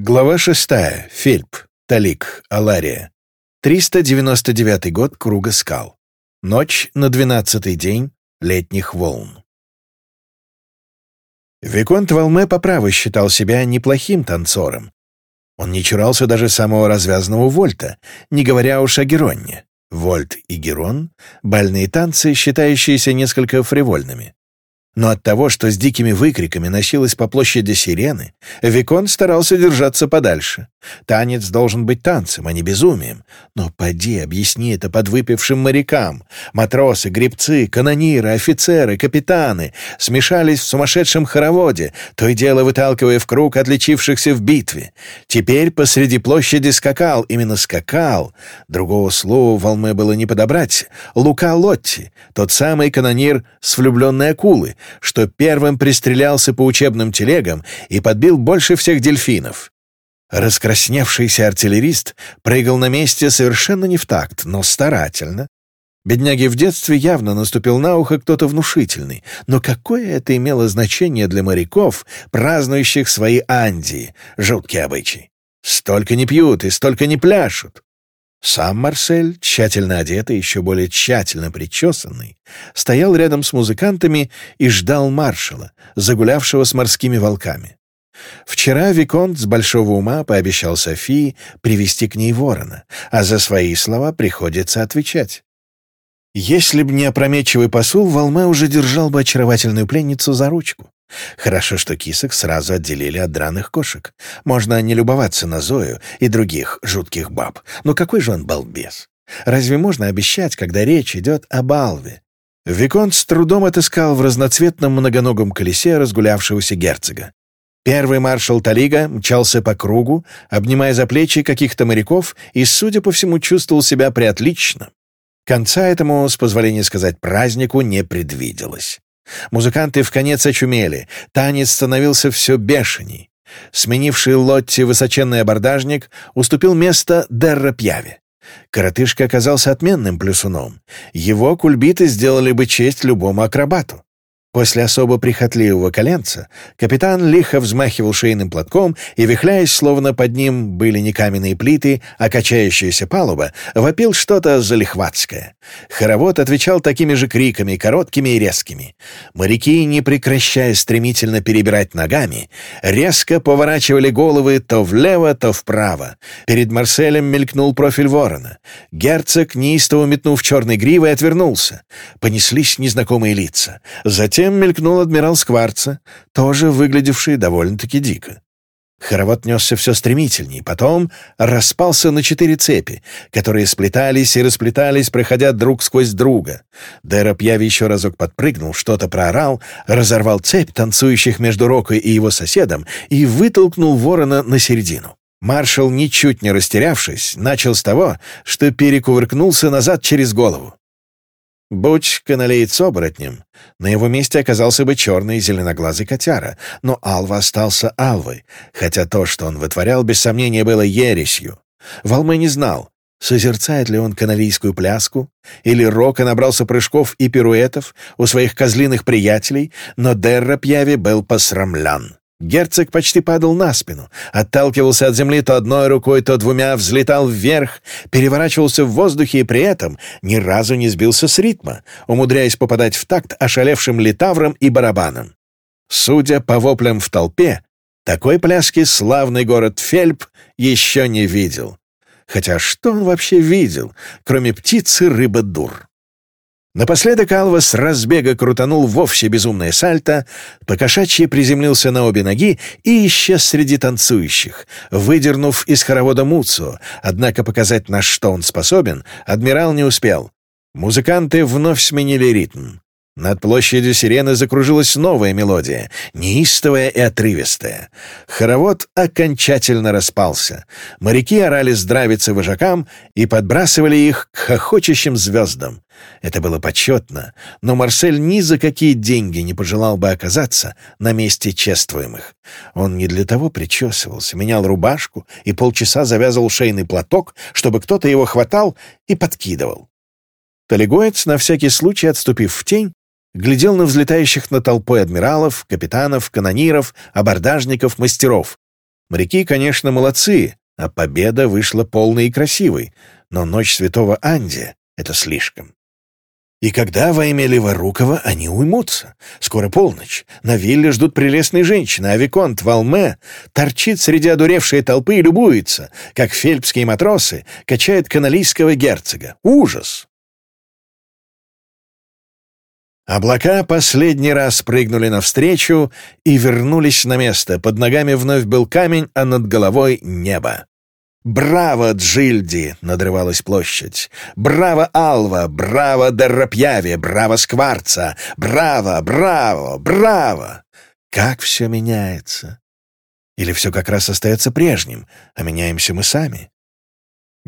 Глава 6. Фельп. Талик. Алария. 399 год Круга скал. Ночь на 12 день летних волн. Виконт Валме по праву считал себя неплохим танцором. Он не чурался даже самого развязанного Вольта, не говоря уж о Геронне. Вольт и Герон — бальные танцы, считающиеся несколько фривольными. Но от того, что с дикими выкриками носилась по площади сирены, Викон старался держаться подальше. Танец должен быть танцем, а не безумием. Но поди, объясни это подвыпившим морякам. Матросы, гребцы, канониры, офицеры, капитаны смешались в сумасшедшем хороводе, то и дело выталкивая в круг отличившихся в битве. Теперь посреди площади скакал, именно скакал. Другого слова в Алме было не подобрать. Лука Лотти, тот самый канонир с влюбленной акулы, что первым пристрелялся по учебным телегам и подбил больше всех дельфинов. Раскрасневшийся артиллерист прыгал на месте совершенно не в такт, но старательно. Бедняге в детстве явно наступил на ухо кто-то внушительный, но какое это имело значение для моряков, празднующих свои Андии, жуткие обычай, Столько не пьют и столько не пляшут. Сам Марсель, тщательно одетый, еще более тщательно причесанный, стоял рядом с музыкантами и ждал маршала, загулявшего с морскими волками. Вчера Виконт с большого ума пообещал Софии привести к ней ворона, а за свои слова приходится отвечать. Если б не опрометчивый посул, Волме уже держал бы очаровательную пленницу за ручку. Хорошо, что кисок сразу отделили от драных кошек. Можно не любоваться на Зою и других жутких баб. Но какой же он балбес? Разве можно обещать, когда речь идет о балве? Виконт с трудом отыскал в разноцветном многоногом колесе разгулявшегося герцога. Первый маршал Талига мчался по кругу, обнимая за плечи каких-то моряков и, судя по всему, чувствовал себя преотлично. Конца этому, с позволения сказать, празднику не предвиделось. Музыканты в конец очумели, танец становился все бешеней. Сменивший Лотти высоченный абордажник уступил место Дерра Пьяве. Коротышка оказался отменным плюсуном. Его кульбиты сделали бы честь любому акробату. После особо прихотливого коленца капитан лихо взмахивал шейным платком и, вихляясь, словно под ним были не каменные плиты, а качающаяся палуба, вопил что-то залихватское. Хоровод отвечал такими же криками, короткими и резкими. Моряки, не прекращая стремительно перебирать ногами, резко поворачивали головы то влево, то вправо. Перед Марселем мелькнул профиль ворона. Герцог, неистово метнув черной гривой, отвернулся. Понеслись незнакомые лица. Затем Затем мелькнул адмирал Скварца, тоже выглядевший довольно-таки дико. Хоровод несся все стремительнее, потом распался на четыре цепи, которые сплетались и расплетались, проходя друг сквозь друга. Дероб Яви еще разок подпрыгнул, что-то проорал, разорвал цепь танцующих между Рокой и его соседом и вытолкнул ворона на середину. Маршал, ничуть не растерявшись, начал с того, что перекувыркнулся назад через голову. Будь каналеец оборотнем, на его месте оказался бы черный зеленоглазый котяра, но Алва остался Алвой, хотя то, что он вытворял, без сомнения было ересью. Валмы не знал, созерцает ли он каналийскую пляску, или Рока набрался прыжков и пируэтов у своих козлиных приятелей, но Дерра Пьяви был посрамлен. Герцог почти падал на спину, отталкивался от земли то одной рукой, то двумя, взлетал вверх, переворачивался в воздухе и при этом ни разу не сбился с ритма, умудряясь попадать в такт ошалевшим литавром и барабаном. Судя по воплям в толпе, такой пляски славный город Фельп еще не видел. Хотя что он вообще видел, кроме птицы рыба-дур? Напоследок Алва с разбега крутанул вовсе безумное сальто, покошачье приземлился на обе ноги и исчез среди танцующих, выдернув из хоровода Муцу, однако показать, на что он способен, адмирал не успел. Музыканты вновь сменили ритм. Над площадью сирены закружилась новая мелодия, неистовая и отрывистая. Хоровод окончательно распался. Моряки орали здравицы вожакам и подбрасывали их к хохочущим звездам. Это было почетно, но Марсель ни за какие деньги не пожелал бы оказаться на месте чествуемых. Он не для того причесывался, менял рубашку и полчаса завязывал шейный платок, чтобы кто-то его хватал и подкидывал. Талигоец, на всякий случай отступив в тень, глядел на взлетающих на толпой адмиралов, капитанов, канониров, абордажников, мастеров. Моряки, конечно, молодцы, а победа вышла полной и красивой, но ночь святого Анди — это слишком. И когда во имя Леворукова они уймутся? Скоро полночь. На вилле ждут прелестные женщины, а Виконт Валме торчит среди одуревшей толпы и любуется, как фельпские матросы качают каналийского герцога. Ужас! Облака последний раз прыгнули навстречу и вернулись на место. Под ногами вновь был камень, а над головой — небо. «Браво, Джильди!» — надрывалась площадь. «Браво, Алва! Браво, Деррапьяве! Браво, Скварца! Браво! Браво! Браво!» Как все меняется! Или все как раз остается прежним, а меняемся мы сами?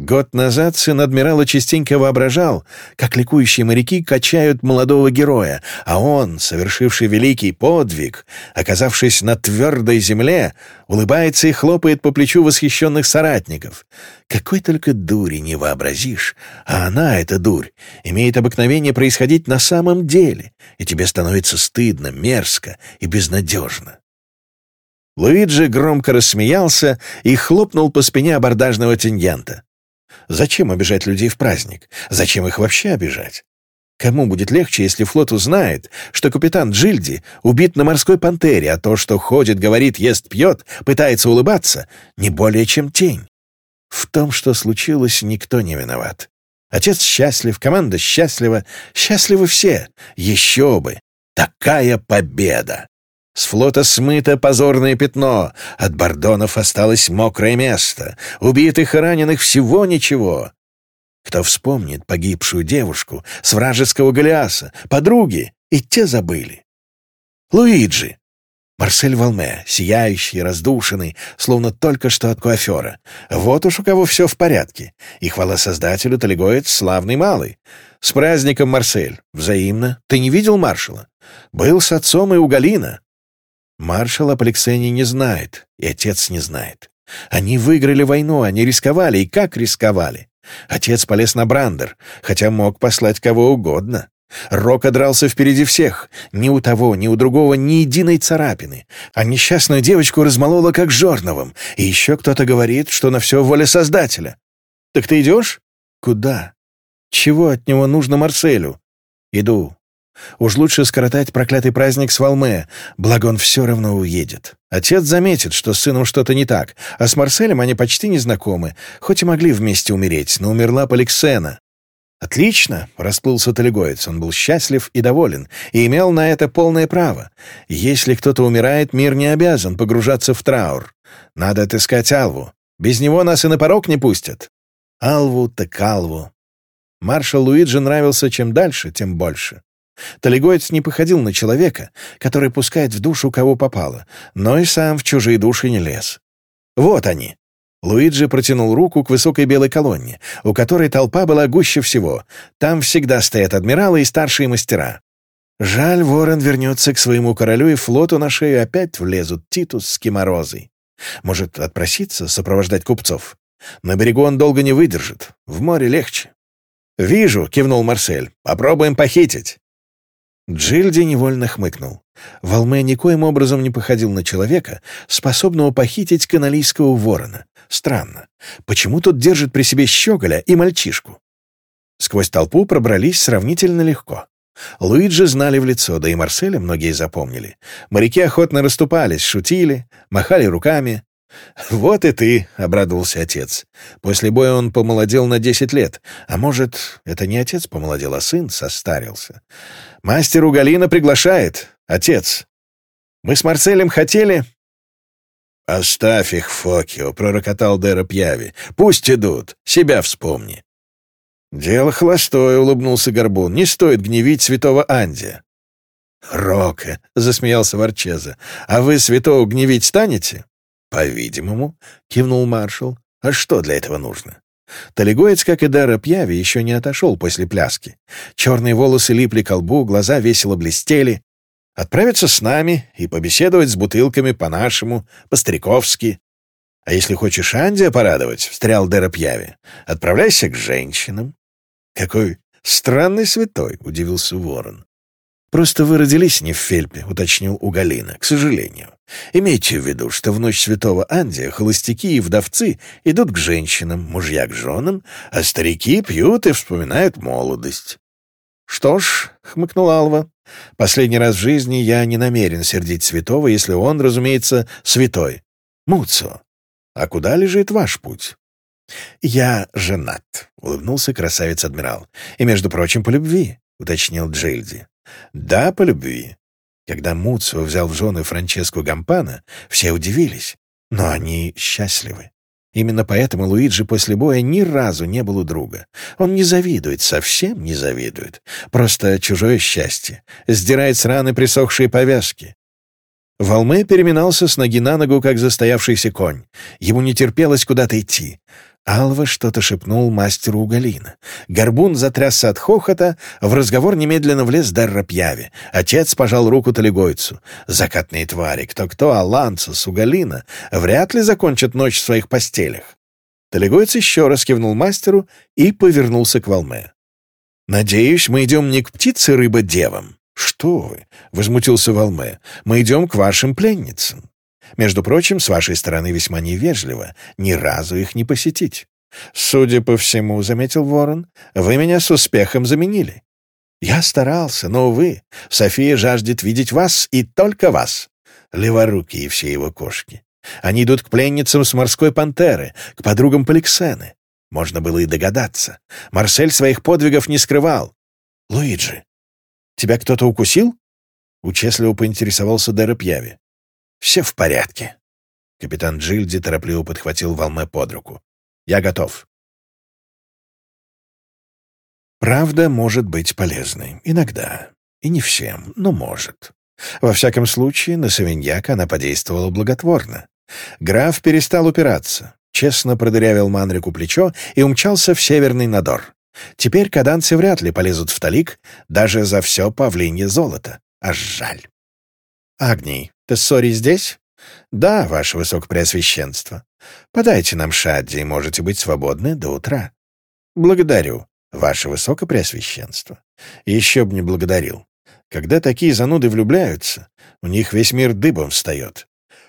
Год назад сын адмирала частенько воображал, как ликующие моряки качают молодого героя, а он, совершивший великий подвиг, оказавшись на твердой земле, улыбается и хлопает по плечу восхищенных соратников. Какой только дури не вообразишь, а она, эта дурь, имеет обыкновение происходить на самом деле, и тебе становится стыдно, мерзко и безнадежно. Луиджи громко рассмеялся и хлопнул по спине абордажного теньянта. Зачем обижать людей в праздник? Зачем их вообще обижать? Кому будет легче, если флот узнает, что капитан Джильди убит на морской пантере, а то, что ходит, говорит, ест, пьет, пытается улыбаться, не более чем тень? В том, что случилось, никто не виноват. Отец счастлив, команда счастлива, счастливы все. Еще бы! Такая победа! С флота смыто позорное пятно, от бордонов осталось мокрое место, убитых и раненых всего ничего. Кто вспомнит погибшую девушку с вражеского Голиаса, подруги, и те забыли. Луиджи. Марсель Волме, сияющий, раздушенный, словно только что от куафера. Вот уж у кого все в порядке. И хвала создателю Талигоец славный малый. С праздником, Марсель. Взаимно. Ты не видел маршала? Был с отцом и у Галина. Маршал Поликсений не знает, и отец не знает. Они выиграли войну, они рисковали, и как рисковали. Отец полез на Брандер, хотя мог послать кого угодно. Рока дрался впереди всех. Ни у того, ни у другого ни единой царапины. А несчастную девочку размолола как жорновым. И еще кто-то говорит, что на все воля Создателя. «Так ты идешь?» «Куда? Чего от него нужно Марселю?» «Иду. Уж лучше скоротать проклятый праздник с Валме, благо он все равно уедет. Отец заметит, что с сыном что-то не так, а с Марселем они почти не знакомы, хоть и могли вместе умереть, но умерла Поликсена. «Отлично!» — расплылся Талигоец. Он был счастлив и доволен, и имел на это полное право. Если кто-то умирает, мир не обязан погружаться в траур. Надо отыскать Алву. Без него нас и на порог не пустят. Алву так Алву. Маршал Луиджи нравился чем дальше, тем больше. Талигоец не походил на человека, который пускает в душу кого попало, но и сам в чужие души не лез. «Вот они!» Луиджи протянул руку к высокой белой колонне, у которой толпа была гуще всего. Там всегда стоят адмиралы и старшие мастера. Жаль, Ворон вернется к своему королю, и флоту на шею опять влезут Титус с Киморозой. Может, отпроситься сопровождать купцов? На берегу он долго не выдержит, в море легче. «Вижу», — кивнул Марсель, — «попробуем похитить». Джильди невольно хмыкнул. Волме никоим образом не походил на человека, способного похитить каналийского ворона. Странно. Почему тот держит при себе щеголя и мальчишку? Сквозь толпу пробрались сравнительно легко. Луиджи знали в лицо, да и Марселя многие запомнили. Моряки охотно расступались, шутили, махали руками. «Вот и ты», — обрадовался отец. После боя он помолодел на десять лет. А может, это не отец помолодел, а сын состарился. «Мастер Угалина приглашает. Отец. Мы с Марселем хотели...» «Оставь их, Фокио», — пророкотал Дера Пьяви. «Пусть идут. Себя вспомни». «Дело холостое», — улыбнулся Горбун. «Не стоит гневить святого Анди». «Рока», — засмеялся Варчеза. «А вы святого гневить станете?» «По-видимому», — кивнул маршал. «А что для этого нужно?» Талигоец, как и Дара Пьяви, еще не отошел после пляски. Черные волосы липли к лбу, глаза весело блестели. «Отправиться с нами и побеседовать с бутылками по-нашему, по-стариковски». «А если хочешь Андия порадовать», — встрял Дара Пьяви, — «отправляйся к женщинам». «Какой странный святой», — удивился Ворон. «Просто вы родились не в Фельпе», — уточнил у Галина, — «к сожалению. Имейте в виду, что в ночь святого Андия холостяки и вдовцы идут к женщинам, мужья к женам, а старики пьют и вспоминают молодость». «Что ж», — хмыкнул Алва, — «последний раз в жизни я не намерен сердить святого, если он, разумеется, святой. Муцо, а куда лежит ваш путь?» «Я женат», — улыбнулся красавец-адмирал. «И, между прочим, по любви», — уточнил Джильди. Да, по любви. Когда Муцио взял в жены Франческу Гампана, все удивились, но они счастливы. Именно поэтому Луиджи после боя ни разу не был у друга. Он не завидует, совсем не завидует. Просто чужое счастье. Сдирает с раны присохшие повязки. Волме переминался с ноги на ногу, как застоявшийся конь. Ему не терпелось куда-то идти. Алва что-то шепнул мастеру Уголина. Горбун затрясся от хохота, в разговор немедленно влез Дарра Пьяви. Отец пожал руку Талигойцу. Закатные твари, кто-кто, а Ланцес, вряд ли закончат ночь в своих постелях. Талигойц еще раз кивнул мастеру и повернулся к Волме. «Надеюсь, мы идем не к птице-рыба-девам». «Что вы?» — возмутился Волме. «Мы идем к вашим пленницам». Между прочим, с вашей стороны весьма невежливо ни разу их не посетить. Судя по всему, — заметил Ворон, — вы меня с успехом заменили. Я старался, но, увы, София жаждет видеть вас и только вас. Леворуки и все его кошки. Они идут к пленницам с морской пантеры, к подругам Поликсены. Можно было и догадаться. Марсель своих подвигов не скрывал. «Луиджи, тебя кто-то укусил?» Участливо поинтересовался Дереп все в порядке. Капитан Джильди торопливо подхватил Валме под руку. Я готов. Правда может быть полезной. Иногда. И не всем, но может. Во всяком случае, на Савиньяка она подействовала благотворно. Граф перестал упираться, честно продырявил Манрику плечо и умчался в северный Надор. Теперь каданцы вряд ли полезут в талик даже за все павлинье золото. А жаль. Агний. Тессори здесь?» «Да, ваше высокопреосвященство. Подайте нам шадди и можете быть свободны до утра». «Благодарю, ваше высокопреосвященство». «Еще бы не благодарил. Когда такие зануды влюбляются, у них весь мир дыбом встает».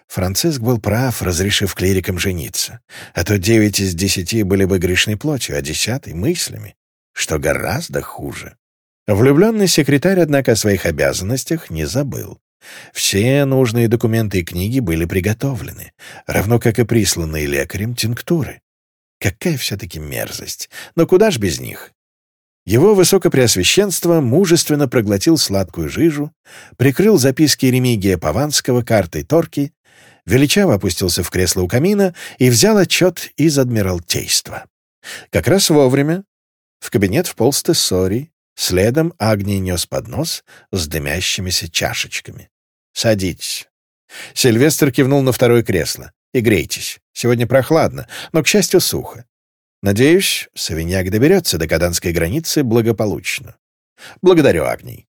Франциск был прав, разрешив клирикам жениться, а то девять из десяти были бы грешной плотью, а десятый — мыслями, что гораздо хуже. Влюбленный секретарь, однако, о своих обязанностях не забыл. Все нужные документы и книги были приготовлены, равно как и присланные лекарем тинктуры. Какая все-таки мерзость! Но куда ж без них? Его высокопреосвященство мужественно проглотил сладкую жижу, прикрыл записки Ремигия Паванского картой Торки, величаво опустился в кресло у камина и взял отчет из Адмиралтейства. Как раз вовремя в кабинет вполз Тессори, следом Агний нес поднос с дымящимися чашечками. Садитесь». Сильвестр кивнул на второе кресло. «И грейтесь. Сегодня прохладно, но, к счастью, сухо. Надеюсь, Савиньяк доберется до Каданской границы благополучно. Благодарю, Агний».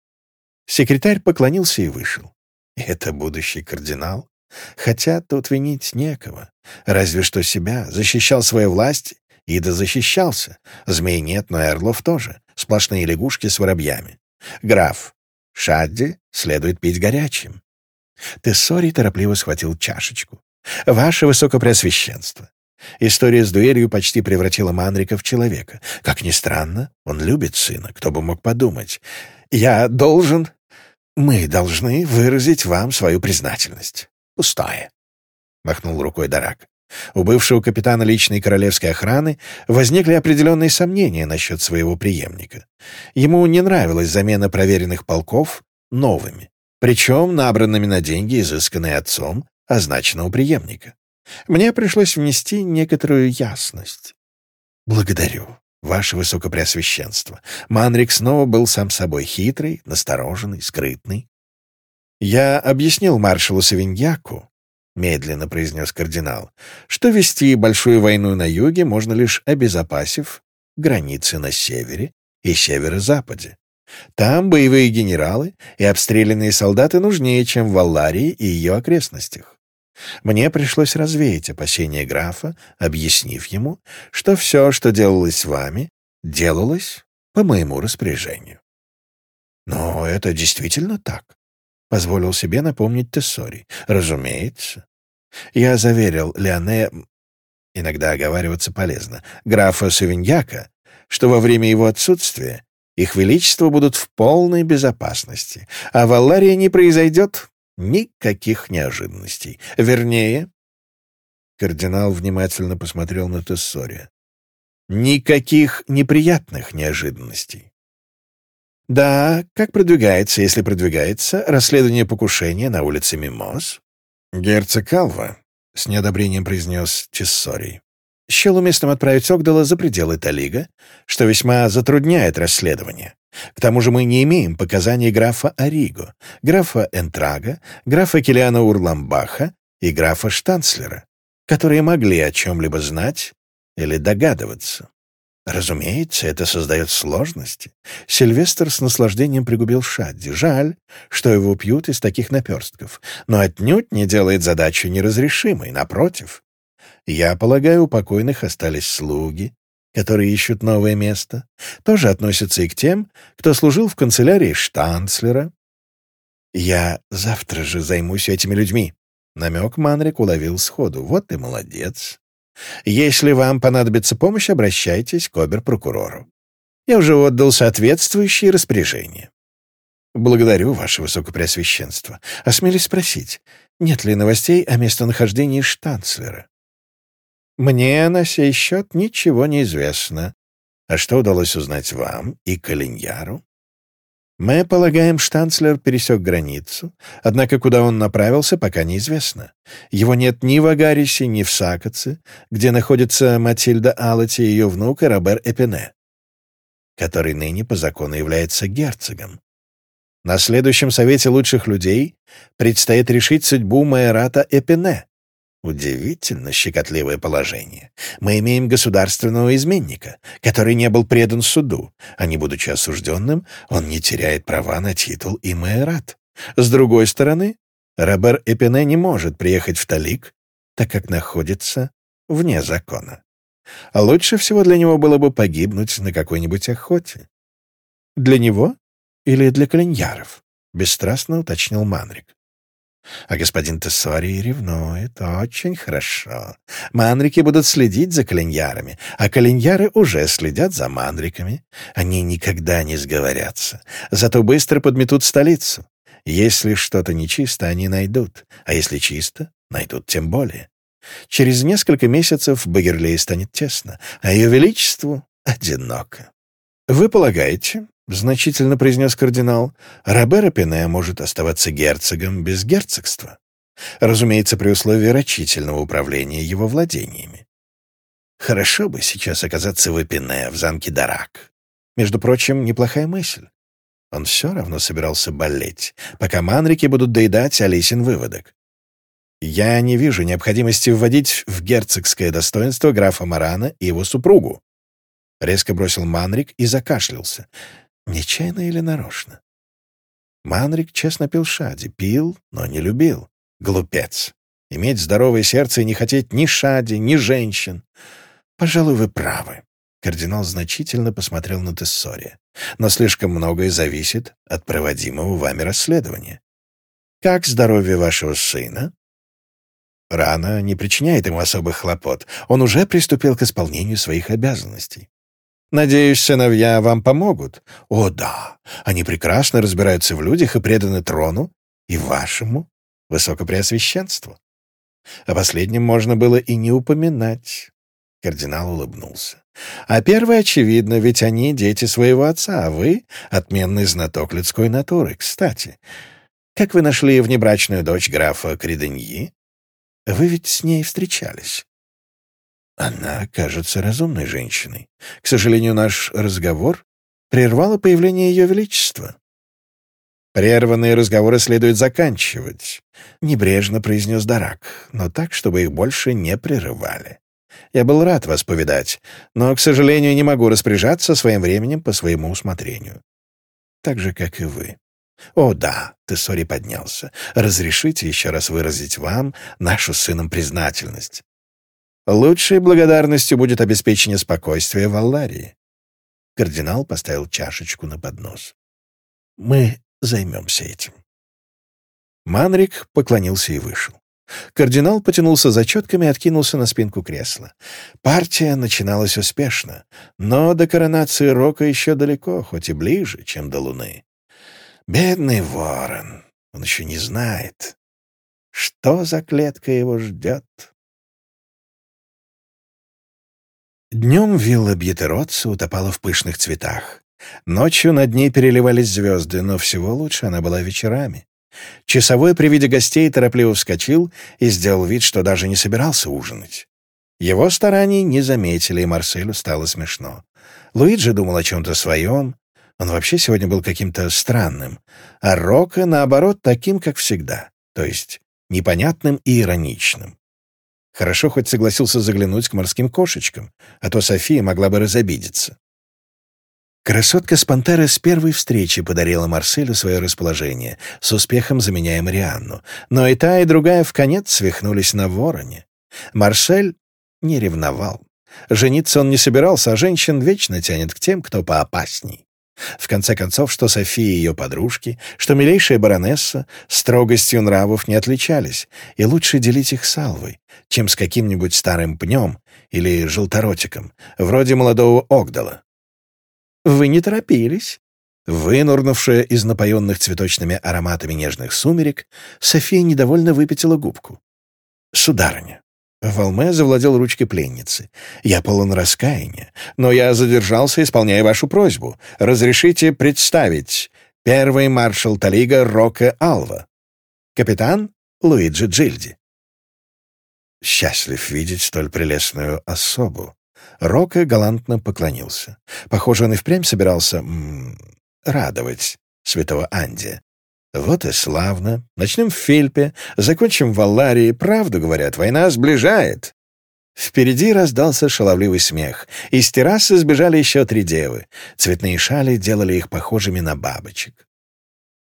Секретарь поклонился и вышел. «Это будущий кардинал?» Хотя тут винить некого. Разве что себя. Защищал свою власть и да защищался. Змей нет, но и орлов тоже. Сплошные лягушки с воробьями. Граф, Шадди следует пить горячим. Тессори торопливо схватил чашечку. «Ваше Высокопреосвященство!» История с дуэлью почти превратила Манрика в человека. Как ни странно, он любит сына, кто бы мог подумать. «Я должен...» «Мы должны выразить вам свою признательность». «Пустая», — махнул рукой Дарак. У бывшего капитана личной королевской охраны возникли определенные сомнения насчет своего преемника. Ему не нравилась замена проверенных полков новыми, причем набранными на деньги, изысканные отцом, означенного преемника. Мне пришлось внести некоторую ясность. «Благодарю, ваше высокопреосвященство». Манрик снова был сам собой хитрый, настороженный, скрытный. Я объяснил маршалу Савиньяку, — медленно произнес кардинал, «что вести большую войну на юге можно лишь обезопасив границы на севере и северо-западе. Там боевые генералы и обстрелянные солдаты нужнее, чем в Алларии и ее окрестностях. Мне пришлось развеять опасения графа, объяснив ему, что все, что делалось вами, делалось по моему распоряжению. Но это действительно так позволил себе напомнить Тессори. «Разумеется». Я заверил Леоне, иногда оговариваться полезно, графа Савиньяка, что во время его отсутствия их величество будут в полной безопасности, а в Алларии не произойдет никаких неожиданностей. Вернее, кардинал внимательно посмотрел на Тессори. Никаких неприятных неожиданностей. Да, как продвигается, если продвигается, расследование покушения на улице Мимоз? Герцог Алва, с неодобрением произнес Тессорий. Счел уместным отправить Огдала за пределы Талига, что весьма затрудняет расследование. К тому же мы не имеем показаний графа Ориго, графа Энтрага, графа Келиана Урламбаха и графа Штанцлера, которые могли о чем-либо знать или догадываться. Разумеется, это создает сложности. Сильвестр с наслаждением пригубил шадди. Жаль, что его пьют из таких наперстков, но отнюдь не делает задачу неразрешимой, напротив. Я полагаю, у покойных остались слуги, которые ищут новое место. Тоже относятся и к тем, кто служил в канцелярии штанцлера. Я завтра же займусь этими людьми. Намек Манрик уловил сходу. Вот и молодец. Если вам понадобится помощь, обращайтесь к обер-прокурору. Я уже отдал соответствующие распоряжения. Благодарю, ваше высокопреосвященство. Осмелюсь спросить, нет ли новостей о местонахождении штанцлера? Мне на сей счет ничего не известно. А что удалось узнать вам и Калиньяру? Мы полагаем, штанцлер пересек границу, однако куда он направился, пока неизвестно. Его нет ни в Агарисе, ни в Сакоце, где находится Матильда Алати и ее внук Робер Эпине, который ныне по закону является герцогом. На следующем совете лучших людей предстоит решить судьбу майората Эпине, Удивительно щекотливое положение. Мы имеем государственного изменника, который не был предан суду, а не будучи осужденным, он не теряет права на титул и майорат. С другой стороны, Робер Эпене не может приехать в Талик, так как находится вне закона. А лучше всего для него было бы погибнуть на какой-нибудь охоте. «Для него или для калиньяров?» — бесстрастно уточнил Манрик. А господин Тессори ревнует. Очень хорошо. Манрики будут следить за калиньярами, а калиньяры уже следят за манриками. Они никогда не сговорятся. Зато быстро подметут столицу. Если что-то нечисто, они найдут. А если чисто, найдут тем более. Через несколько месяцев Багерлей станет тесно, а ее величеству — одиноко. Вы полагаете, — значительно произнес кардинал, — Робера Пене может оставаться герцогом без герцогства. Разумеется, при условии рачительного управления его владениями. Хорошо бы сейчас оказаться в Эпине, в замке Дарак. Между прочим, неплохая мысль. Он все равно собирался болеть, пока манрики будут доедать Алисин выводок. Я не вижу необходимости вводить в герцогское достоинство графа Марана и его супругу. Резко бросил манрик и закашлялся. Нечаянно или нарочно? Манрик честно пил шади, пил, но не любил. Глупец. Иметь здоровое сердце и не хотеть ни шади, ни женщин. Пожалуй, вы правы. Кардинал значительно посмотрел на Тессори. Но слишком многое зависит от проводимого вами расследования. Как здоровье вашего сына? Рана не причиняет ему особых хлопот. Он уже приступил к исполнению своих обязанностей. Надеюсь, сыновья вам помогут. О, да, они прекрасно разбираются в людях и преданы трону и вашему высокопреосвященству. О последнем можно было и не упоминать. Кардинал улыбнулся. «А первое очевидно, ведь они дети своего отца, а вы — отменный знаток людской натуры. Кстати, как вы нашли внебрачную дочь графа Криденьи? Вы ведь с ней встречались». Она кажется разумной женщиной. К сожалению, наш разговор прервало появление Ее Величества. «Прерванные разговоры следует заканчивать», — небрежно произнес Дарак, но так, чтобы их больше не прерывали. «Я был рад вас повидать, но, к сожалению, не могу распоряжаться своим временем по своему усмотрению. Так же, как и вы». «О, да», — Тессори поднялся, — «разрешите еще раз выразить вам нашу сыном признательность. Лучшей благодарностью будет обеспечение спокойствия в Алларии. Кардинал поставил чашечку на поднос. Мы займемся этим. Манрик поклонился и вышел. Кардинал потянулся за четками и откинулся на спинку кресла. Партия начиналась успешно, но до коронации Рока еще далеко, хоть и ближе, чем до Луны. Бедный Ворон, он еще не знает, что за клетка его ждет. Днем вилла Бьетероца утопала в пышных цветах. Ночью над ней переливались звезды, но всего лучше она была вечерами. Часовой при виде гостей торопливо вскочил и сделал вид, что даже не собирался ужинать. Его стараний не заметили, и Марселю стало смешно. Луиджи думал о чем-то своем, он вообще сегодня был каким-то странным, а Рока, наоборот, таким, как всегда, то есть непонятным и ироничным. Хорошо хоть согласился заглянуть к морским кошечкам, а то София могла бы разобидеться. Красотка с Пантера с первой встречи подарила Марселю свое расположение, с успехом заменяя Марианну. Но и та, и другая в конец свихнулись на вороне. Марсель не ревновал. Жениться он не собирался, а женщин вечно тянет к тем, кто поопасней. В конце концов, что София и ее подружки, что милейшая баронесса строгостью нравов не отличались, и лучше делить их салвой, чем с каким-нибудь старым пнем или желторотиком, вроде молодого Огдала. «Вы не торопились?» Вынурнувшая из напоенных цветочными ароматами нежных сумерек, София недовольно выпятила губку. «Сударыня, Валме завладел ручкой пленницы. «Я полон раскаяния, но я задержался, исполняя вашу просьбу. Разрешите представить первый маршал Талига Рока Алва, капитан Луиджи Джильди». «Счастлив видеть столь прелестную особу». Рока галантно поклонился. Похоже, он и впрямь собирался м -м, радовать святого Анди, вот и славно. Начнем в Фильпе, закончим в Алларии. Правду говорят, война сближает. Впереди раздался шаловливый смех. Из террасы сбежали еще три девы. Цветные шали делали их похожими на бабочек.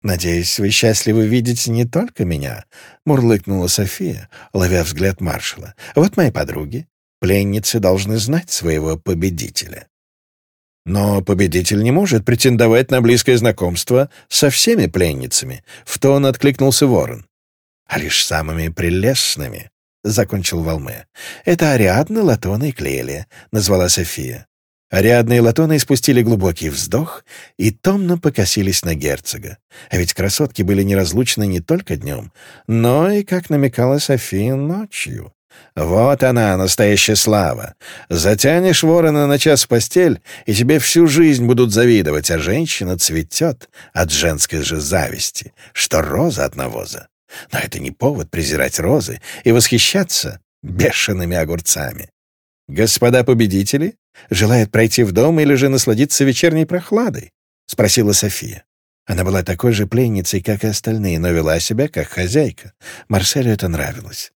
«Надеюсь, вы счастливы видеть не только меня», — мурлыкнула София, ловя взгляд маршала. «Вот мои подруги. Пленницы должны знать своего победителя». Но победитель не может претендовать на близкое знакомство со всеми пленницами, в то он откликнулся ворон. «А лишь самыми прелестными», — закончил Волме. «Это Ариадна, Латона и Клелия», — назвала София. Ариадна и Латона испустили глубокий вздох и томно покосились на герцога. А ведь красотки были неразлучны не только днем, но и, как намекала София, ночью. Вот она, настоящая слава. Затянешь ворона на час в постель, и тебе всю жизнь будут завидовать, а женщина цветет от женской же зависти, что роза от навоза. Но это не повод презирать розы и восхищаться бешеными огурцами. Господа победители желают пройти в дом или же насладиться вечерней прохладой? — спросила София. Она была такой же пленницей, как и остальные, но вела себя как хозяйка. Марселю это нравилось.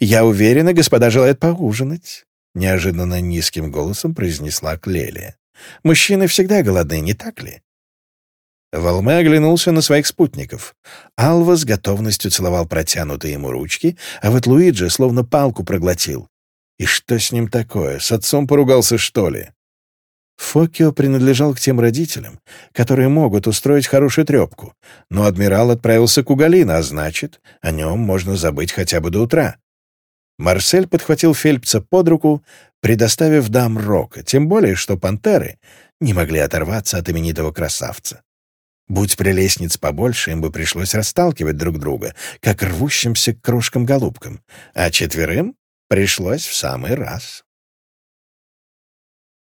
«Я уверена, господа желают поужинать», — неожиданно низким голосом произнесла Клелия. «Мужчины всегда голодны, не так ли?» Волме оглянулся на своих спутников. Алва с готовностью целовал протянутые ему ручки, а вот Луиджи словно палку проглотил. «И что с ним такое? С отцом поругался, что ли?» Фокио принадлежал к тем родителям, которые могут устроить хорошую трепку, но адмирал отправился к Угалина, а значит, о нем можно забыть хотя бы до утра. Марсель подхватил Фельпса под руку, предоставив дам рок. тем более, что пантеры не могли оторваться от именитого красавца. Будь прелестниц побольше, им бы пришлось расталкивать друг друга, как рвущимся к крошкам-голубкам, а четверым пришлось в самый раз.